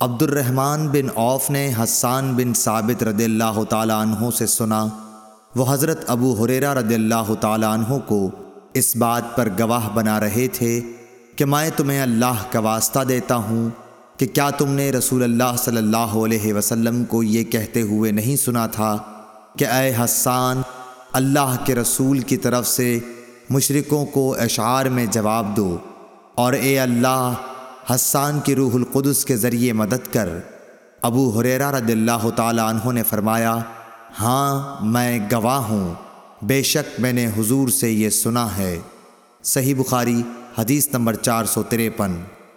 عبد الرحمن بن عوف نے حسان بن ثابت رضی اللہ تعالیٰ عنہ سے سنا، وہ حضرت ابو حریرہ رضی اللہ تعالیٰ عنہ کو اس بات پر گواہ بنا رہے تھے کہ میں تمہیں اللہ کا واسطہ دیتا ہوں کہ کیا تم نے رسول اللہ صلی اللہ علیہ وسلم کو یہ کہتے ہوئے نہیں سنا تھا کہ اے حسان، اللہ کے رسول کی طرف سے مشرکوں کو اشعار میں جواب دو اور اے اللہ حسان کی روح القدس کے ذریعے مدد کر۔ ابو حریرہ رضی اللہ تعالیٰ عنہ نے فرمایا ہاں میں گواہ ہوں۔ بے شک میں نے حضور سے یہ سنا ہے۔ صحیح بخاری، حدیث نمبر چار سو تریپن۔